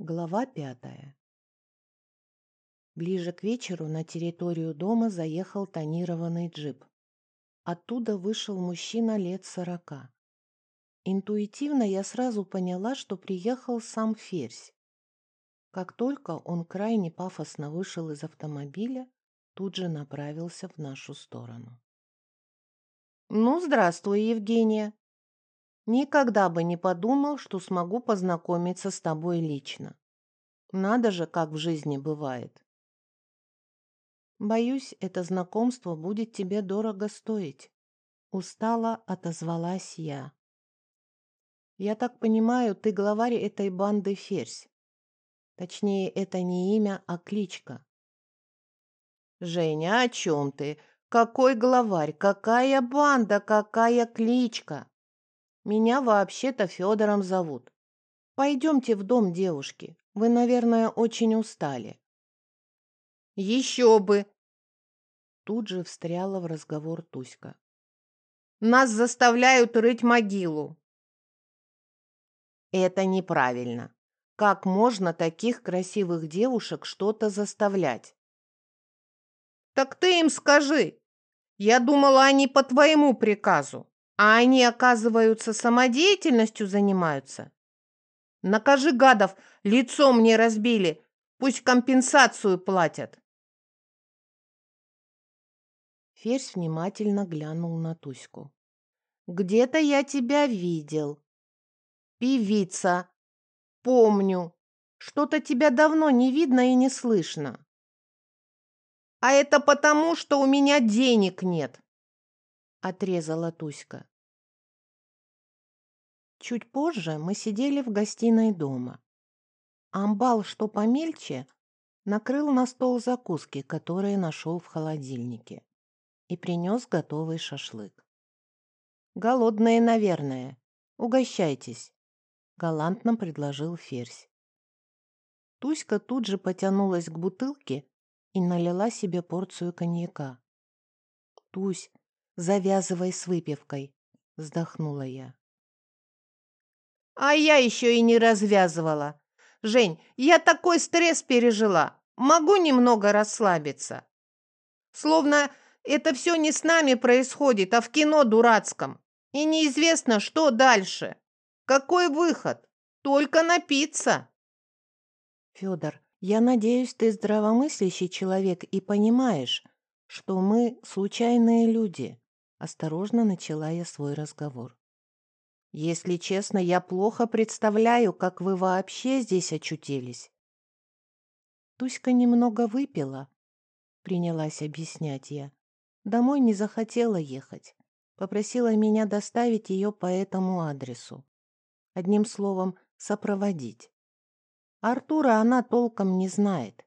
Глава пятая. Ближе к вечеру на территорию дома заехал тонированный джип. Оттуда вышел мужчина лет сорока. Интуитивно я сразу поняла, что приехал сам Ферзь. Как только он крайне пафосно вышел из автомобиля, тут же направился в нашу сторону. «Ну, здравствуй, Евгения!» Никогда бы не подумал, что смогу познакомиться с тобой лично. Надо же, как в жизни бывает. Боюсь, это знакомство будет тебе дорого стоить. Устало отозвалась я. Я так понимаю, ты главарь этой банды Ферзь. Точнее, это не имя, а кличка. Женя, о чем ты? Какой главарь? Какая банда? Какая кличка? Меня вообще-то Федором зовут. Пойдемте в дом девушки. Вы, наверное, очень устали. Еще бы! Тут же встряла в разговор Туська. Нас заставляют рыть могилу. Это неправильно. Как можно таких красивых девушек что-то заставлять? Так ты им скажи. Я думала, они по твоему приказу. А они, оказываются, самодеятельностью занимаются? Накажи гадов, лицо мне разбили, пусть компенсацию платят. Ферзь внимательно глянул на Туську. «Где-то я тебя видел. Певица. Помню. Что-то тебя давно не видно и не слышно. А это потому, что у меня денег нет. — отрезала Туська. Чуть позже мы сидели в гостиной дома. Амбал, что помельче, накрыл на стол закуски, которые нашел в холодильнике, и принес готовый шашлык. «Голодные, наверное. Угощайтесь», — галантно предложил Ферзь. Туська тут же потянулась к бутылке и налила себе порцию коньяка. «Тусь, Завязывай с выпивкой, вздохнула я. А я еще и не развязывала. Жень, я такой стресс пережила. Могу немного расслабиться. Словно это все не с нами происходит, а в кино дурацком. И неизвестно, что дальше. Какой выход? Только напиться. Федор, я надеюсь, ты здравомыслящий человек и понимаешь, что мы случайные люди. Осторожно начала я свой разговор. «Если честно, я плохо представляю, как вы вообще здесь очутились». Туська немного выпила, принялась объяснять я. Домой не захотела ехать. Попросила меня доставить ее по этому адресу. Одним словом, сопроводить. Артура она толком не знает.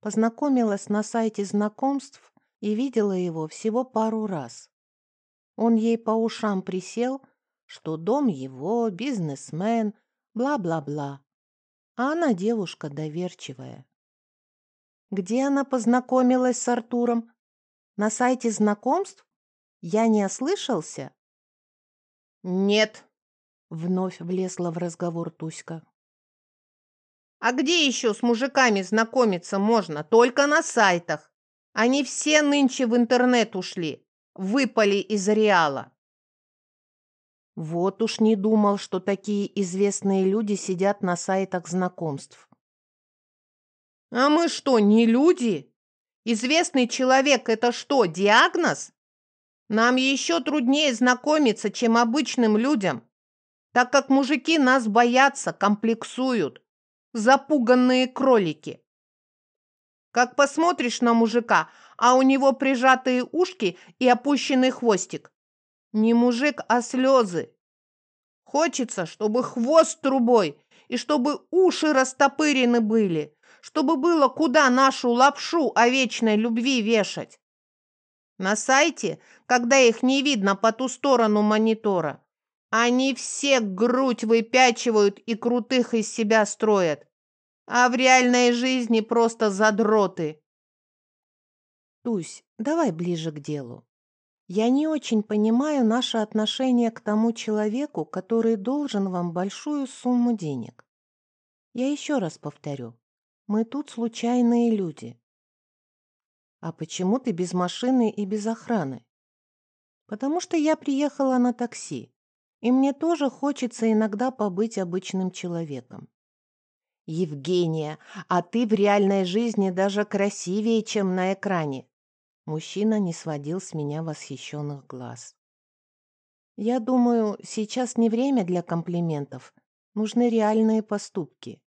Познакомилась на сайте знакомств и видела его всего пару раз. Он ей по ушам присел, что дом его, бизнесмен, бла-бла-бла. А она девушка доверчивая. Где она познакомилась с Артуром? На сайте знакомств? Я не ослышался? Нет, вновь влезла в разговор Туська. А где еще с мужиками знакомиться можно? Только на сайтах. Они все нынче в интернет ушли выпали из Реала. Вот уж не думал, что такие известные люди сидят на сайтах знакомств. А мы что, не люди? Известный человек – это что, диагноз? Нам еще труднее знакомиться, чем обычным людям, так как мужики нас боятся, комплексуют, запуганные кролики. Как посмотришь на мужика, а у него прижатые ушки и опущенный хвостик. Не мужик, а слезы. Хочется, чтобы хвост трубой и чтобы уши растопырены были, чтобы было куда нашу лапшу о вечной любви вешать. На сайте, когда их не видно по ту сторону монитора, они все грудь выпячивают и крутых из себя строят а в реальной жизни просто задроты. Тусь, давай ближе к делу. Я не очень понимаю наше отношение к тому человеку, который должен вам большую сумму денег. Я еще раз повторю. Мы тут случайные люди. А почему ты без машины и без охраны? Потому что я приехала на такси, и мне тоже хочется иногда побыть обычным человеком. Евгения, а ты в реальной жизни даже красивее, чем на экране. Мужчина не сводил с меня восхищенных глаз. Я думаю, сейчас не время для комплиментов. Нужны реальные поступки.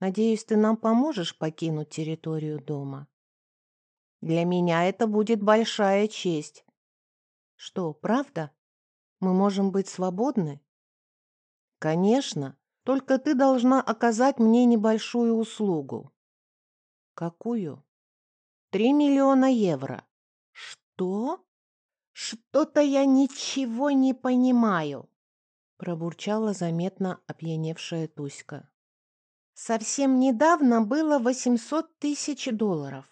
Надеюсь, ты нам поможешь покинуть территорию дома. Для меня это будет большая честь. Что, правда? Мы можем быть свободны? Конечно, только ты должна оказать мне небольшую услугу. Какую? Три миллиона евро. Что? Что-то я ничего не понимаю, пробурчала заметно опьяневшая Туська. Совсем недавно было восемьсот тысяч долларов.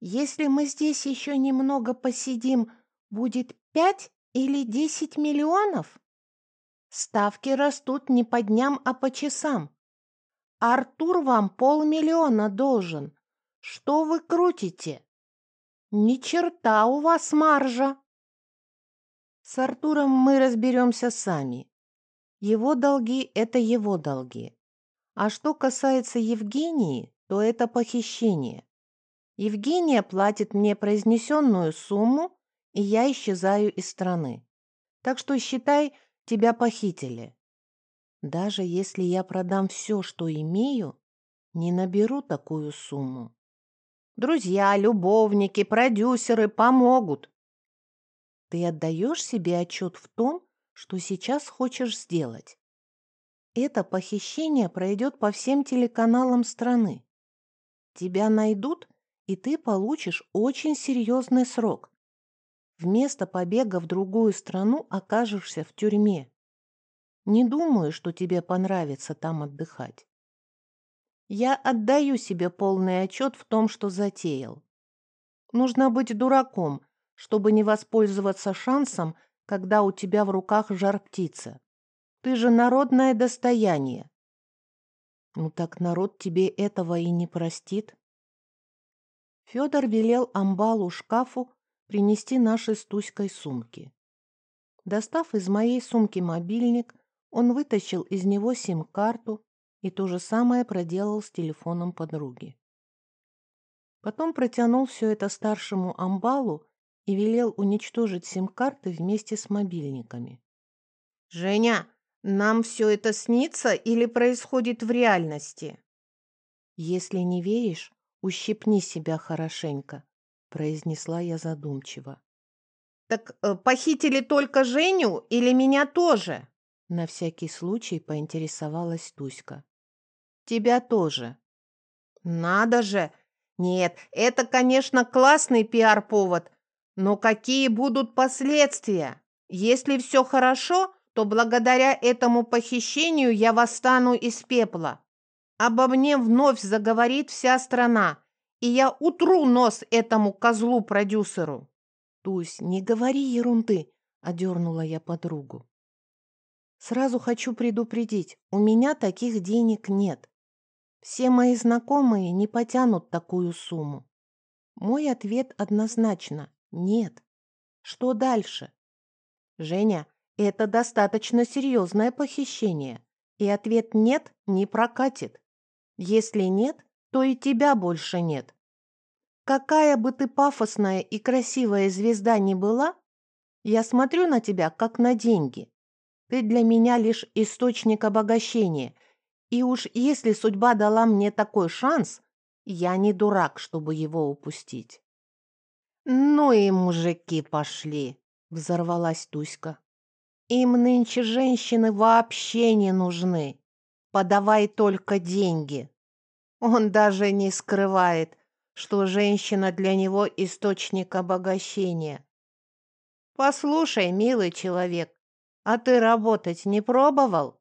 Если мы здесь еще немного посидим, будет пять или десять миллионов? Ставки растут не по дням, а по часам. Артур вам полмиллиона должен. Что вы крутите? Ни черта у вас маржа. С Артуром мы разберемся сами. Его долги — это его долги. А что касается Евгении, то это похищение. Евгения платит мне произнесенную сумму, и я исчезаю из страны. Так что считай, тебя похитили. Даже если я продам все, что имею, не наберу такую сумму. Друзья, любовники, продюсеры помогут. Ты отдаешь себе отчет в том, что сейчас хочешь сделать? Это похищение пройдет по всем телеканалам страны. Тебя найдут, и ты получишь очень серьезный срок. Вместо побега в другую страну окажешься в тюрьме. Не думаю, что тебе понравится там отдыхать. Я отдаю себе полный отчет в том, что затеял. Нужно быть дураком, чтобы не воспользоваться шансом, когда у тебя в руках жар-птица. Ты же народное достояние. Ну так народ тебе этого и не простит. Федор велел амбалу шкафу принести наши с Туськой сумки. Достав из моей сумки мобильник, он вытащил из него сим-карту и то же самое проделал с телефоном подруги. Потом протянул все это старшему амбалу и велел уничтожить сим-карты вместе с мобильниками. «Женя, нам все это снится или происходит в реальности?» «Если не веришь, ущипни себя хорошенько», произнесла я задумчиво. Так э, похитили только Женю или меня тоже? На всякий случай поинтересовалась Туська. Тебя тоже. Надо же! Нет, это, конечно, классный пиар-повод, но какие будут последствия? Если все хорошо, то благодаря этому похищению я восстану из пепла. Обо мне вновь заговорит вся страна, и я утру нос этому козлу-продюсеру. Тусь, не говори ерунды, одернула я подругу. Сразу хочу предупредить, у меня таких денег нет. Все мои знакомые не потянут такую сумму. Мой ответ однозначно – нет. Что дальше? Женя, это достаточно серьезное похищение, и ответ «нет» не прокатит. Если нет, то и тебя больше нет. Какая бы ты пафосная и красивая звезда ни была, я смотрю на тебя, как на деньги. Ты для меня лишь источник обогащения, и уж если судьба дала мне такой шанс, я не дурак, чтобы его упустить. «Ну и мужики пошли!» — взорвалась Туська. «Им нынче женщины вообще не нужны. Подавай только деньги!» Он даже не скрывает, что женщина для него источник обогащения. Послушай, милый человек, а ты работать не пробовал?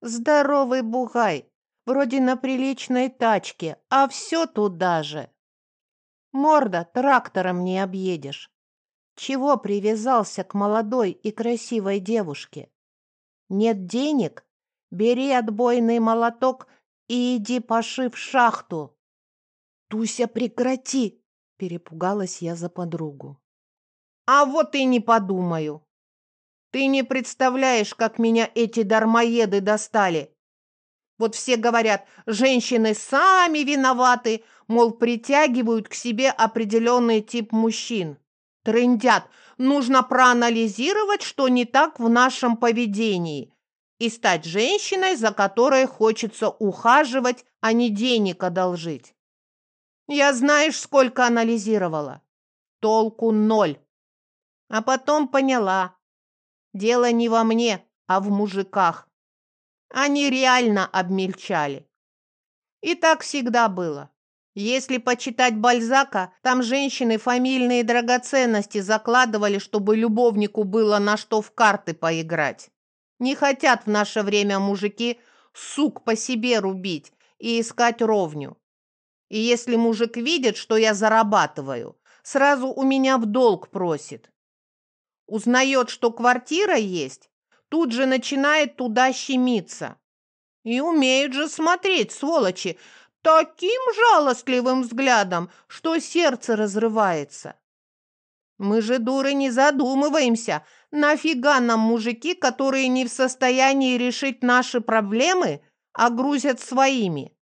Здоровый бугай, вроде на приличной тачке, а все туда же. Морда трактором не объедешь. Чего привязался к молодой и красивой девушке? Нет денег? Бери отбойный молоток и иди пошив шахту. Туся, прекрати! Перепугалась я за подругу. А вот и не подумаю. Ты не представляешь, как меня эти дармоеды достали. Вот все говорят, женщины сами виноваты, мол, притягивают к себе определенный тип мужчин. Трындят, нужно проанализировать, что не так в нашем поведении, и стать женщиной, за которой хочется ухаживать, а не денег одолжить. Я знаешь, сколько анализировала? Толку ноль. А потом поняла. Дело не во мне, а в мужиках. Они реально обмельчали. И так всегда было. Если почитать Бальзака, там женщины фамильные драгоценности закладывали, чтобы любовнику было на что в карты поиграть. Не хотят в наше время мужики сук по себе рубить и искать ровню. И если мужик видит, что я зарабатываю, сразу у меня в долг просит. Узнает, что квартира есть, тут же начинает туда щемиться. И умеют же смотреть, сволочи, таким жалостливым взглядом, что сердце разрывается. Мы же, дуры, не задумываемся, нафига нам мужики, которые не в состоянии решить наши проблемы, а грузят своими.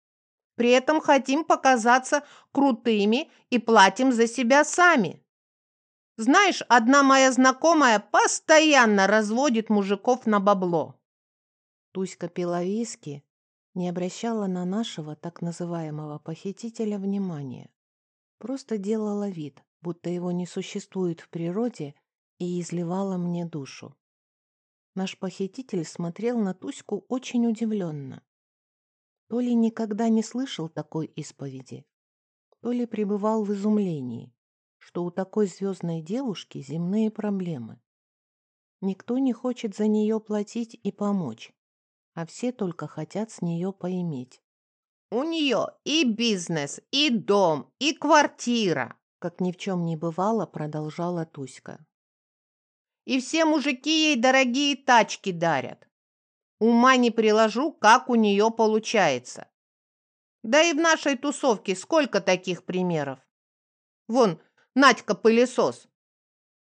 При этом хотим показаться крутыми и платим за себя сами. Знаешь, одна моя знакомая постоянно разводит мужиков на бабло. Туська пила виски, не обращала на нашего так называемого похитителя внимания. Просто делала вид, будто его не существует в природе и изливала мне душу. Наш похититель смотрел на Туську очень удивленно. То ли никогда не слышал такой исповеди, то ли пребывал в изумлении, что у такой звездной девушки земные проблемы. Никто не хочет за нее платить и помочь, а все только хотят с нее поиметь. «У нее и бизнес, и дом, и квартира!» Как ни в чем не бывало, продолжала Туська. «И все мужики ей дорогие тачки дарят. Ума не приложу, как у нее получается. Да и в нашей тусовке сколько таких примеров. Вон, Надька пылесос.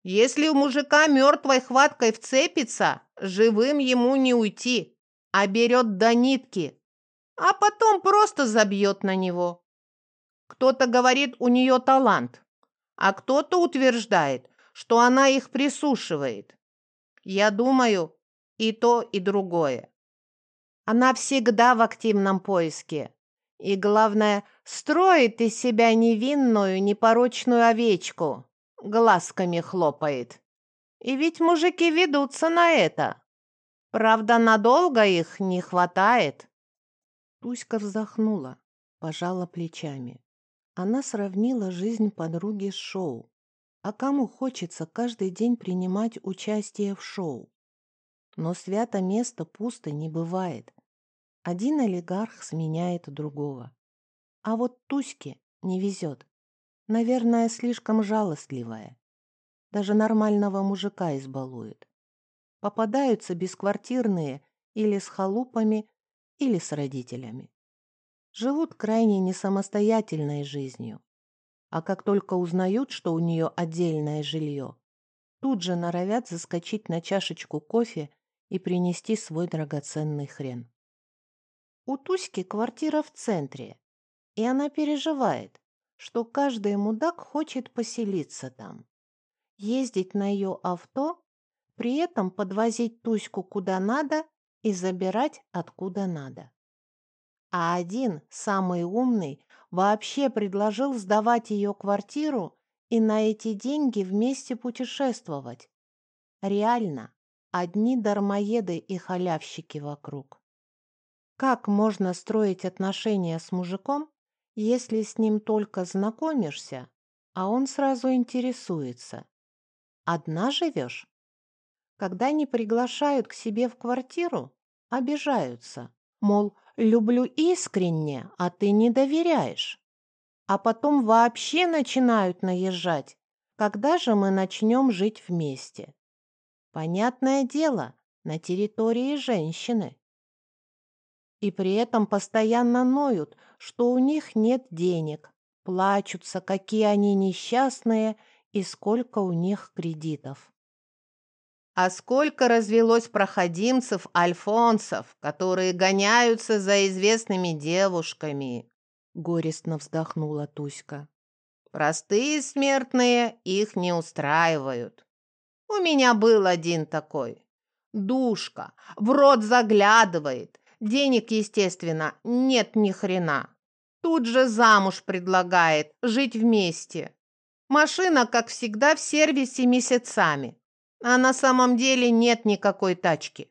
Если у мужика мертвой хваткой вцепится, живым ему не уйти а берет до нитки, а потом просто забьет на него. Кто-то говорит, у нее талант, а кто-то утверждает, что она их присушивает. Я думаю, и то, и другое. Она всегда в активном поиске. И, главное, строит из себя невинную, непорочную овечку. Глазками хлопает. И ведь мужики ведутся на это. Правда, надолго их не хватает. Туська вздохнула, пожала плечами. Она сравнила жизнь подруги с шоу. А кому хочется каждый день принимать участие в шоу? Но свято место пусто не бывает. Один олигарх сменяет другого. А вот Туське не везет. Наверное, слишком жалостливая. Даже нормального мужика избалует. Попадаются бесквартирные или с халупами, или с родителями. Живут крайне несамостоятельной жизнью. А как только узнают, что у нее отдельное жилье, тут же норовят заскочить на чашечку кофе и принести свой драгоценный хрен. У Туськи квартира в центре, и она переживает, что каждый мудак хочет поселиться там. Ездить на ее авто при этом подвозить Туську куда надо и забирать откуда надо. А один, самый умный, вообще предложил сдавать ее квартиру и на эти деньги вместе путешествовать. Реально, одни дармоеды и халявщики вокруг. Как можно строить отношения с мужиком, если с ним только знакомишься, а он сразу интересуется? Одна живешь? Когда не приглашают к себе в квартиру, обижаются. Мол, люблю искренне, а ты не доверяешь. А потом вообще начинают наезжать. Когда же мы начнем жить вместе? Понятное дело, на территории женщины. И при этом постоянно ноют, что у них нет денег, плачутся, какие они несчастные и сколько у них кредитов. А сколько развелось проходимцев Альфонсов, которые гоняются за известными девушками? Горестно вздохнула Туська. Простые смертные их не устраивают. У меня был один такой. Душка, в рот заглядывает. Денег, естественно, нет ни хрена. Тут же замуж предлагает, жить вместе. Машина, как всегда, в сервисе месяцами. А на самом деле нет никакой тачки.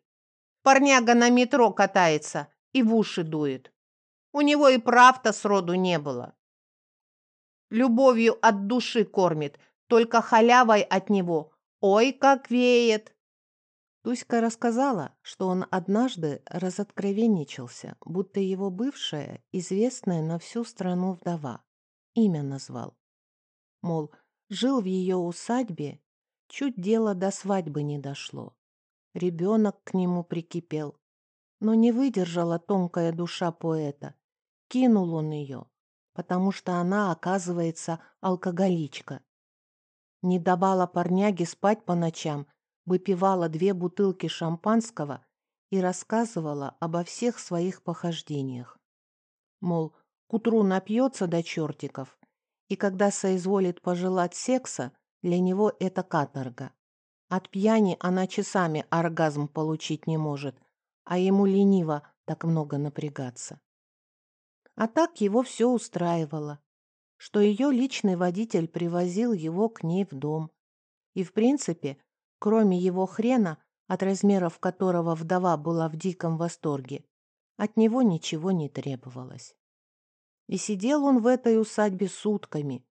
Парняга на метро катается и в уши дует. У него и прав-то сроду не было. Любовью от души кормит, только халявой от него. Ой, как веет! Туська рассказала, что он однажды разоткровенничался, будто его бывшая, известная на всю страну вдова, имя назвал. Мол, жил в ее усадьбе, чуть дело до свадьбы не дошло. Ребенок к нему прикипел, но не выдержала тонкая душа поэта. Кинул он ее, потому что она, оказывается, алкоголичка. Не давала парняге спать по ночам, выпивала две бутылки шампанского и рассказывала обо всех своих похождениях. Мол, к утру напьется до чертиков, и когда соизволит пожелать секса, для него это каторга. От пьяни она часами оргазм получить не может, а ему лениво так много напрягаться. А так его все устраивало, что ее личный водитель привозил его к ней в дом. И, в принципе, кроме его хрена, от размеров которого вдова была в диком восторге, от него ничего не требовалось. И сидел он в этой усадьбе сутками,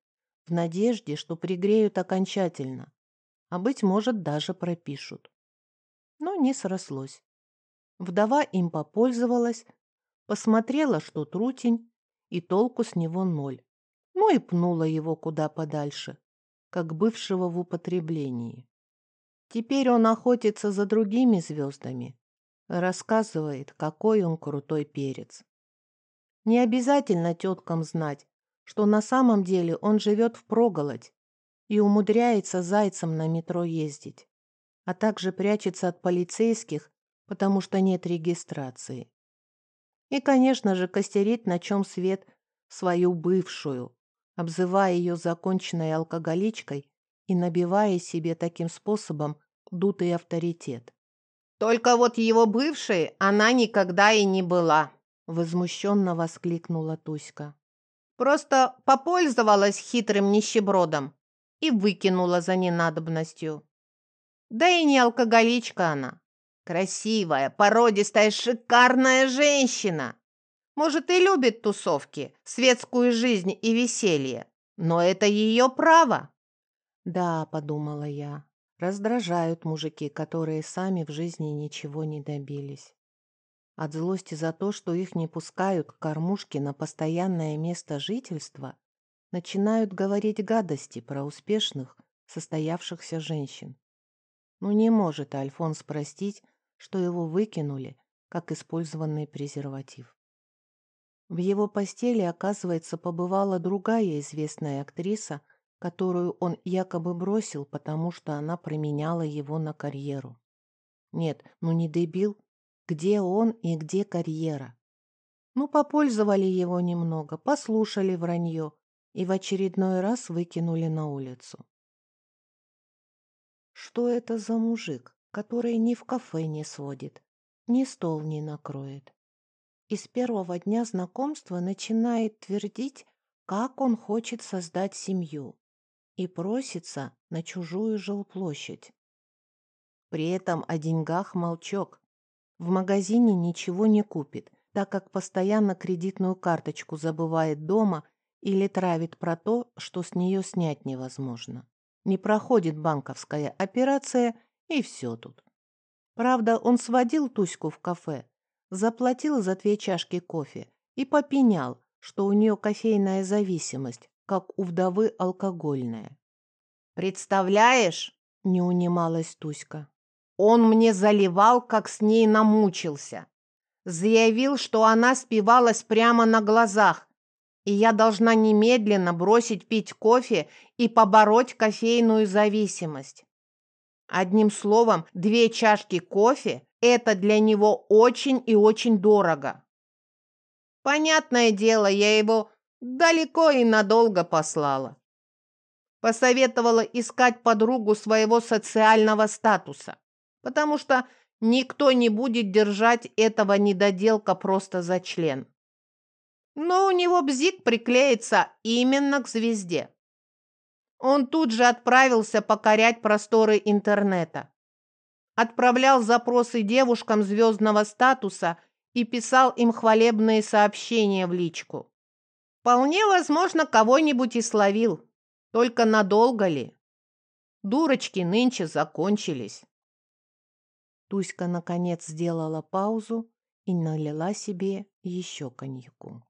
в надежде, что пригреют окончательно, а, быть может, даже пропишут. Но не срослось. Вдова им попользовалась, посмотрела, что трутень, и толку с него ноль. Ну и пнула его куда подальше, как бывшего в употреблении. Теперь он охотится за другими звездами, рассказывает, какой он крутой перец. Не обязательно теткам знать, что на самом деле он живет в проголодь и умудряется зайцем на метро ездить, а также прячется от полицейских, потому что нет регистрации. И, конечно же, костерит, на чем свет свою бывшую, обзывая ее законченной алкоголичкой и набивая себе таким способом дутый авторитет. «Только вот его бывшей она никогда и не была», — возмущенно воскликнула Туська. «Просто попользовалась хитрым нищебродом и выкинула за ненадобностью. Да и не алкоголичка она, Красивая, породистая, шикарная женщина. Может, и любит тусовки, светскую жизнь и веселье, но это ее право. Да, подумала я, раздражают мужики, которые сами в жизни ничего не добились. От злости за то, что их не пускают к кормушке на постоянное место жительства, начинают говорить гадости про успешных, состоявшихся женщин. Ну не может Альфонс простить, что его выкинули, как использованный презерватив. В его постели, оказывается, побывала другая известная актриса, которую он якобы бросил, потому что она променяла его на карьеру. Нет, ну не дебил. Где он и где карьера? Ну, попользовали его немного, послушали вранье и в очередной раз выкинули на улицу. Что это за мужик? который ни в кафе не сводит, ни стол не накроет. И с первого дня знакомства начинает твердить, как он хочет создать семью, и просится на чужую жилплощадь. При этом о деньгах молчок. В магазине ничего не купит, так как постоянно кредитную карточку забывает дома или травит про то, что с нее снять невозможно. Не проходит банковская операция и все тут. Правда, он сводил Туську в кафе, заплатил за две чашки кофе и попенял, что у нее кофейная зависимость, как у вдовы алкогольная. «Представляешь?» — не унималась Туська. «Он мне заливал, как с ней намучился. заявил, что она спивалась прямо на глазах, и я должна немедленно бросить пить кофе и побороть кофейную зависимость. Одним словом, две чашки кофе – это для него очень и очень дорого. Понятное дело, я его далеко и надолго послала. Посоветовала искать подругу своего социального статуса, потому что никто не будет держать этого недоделка просто за член. Но у него бзик приклеится именно к звезде. Он тут же отправился покорять просторы интернета. Отправлял запросы девушкам звездного статуса и писал им хвалебные сообщения в личку. Вполне возможно, кого-нибудь и словил. Только надолго ли? Дурочки нынче закончились. Туська, наконец, сделала паузу и налила себе еще коньяку.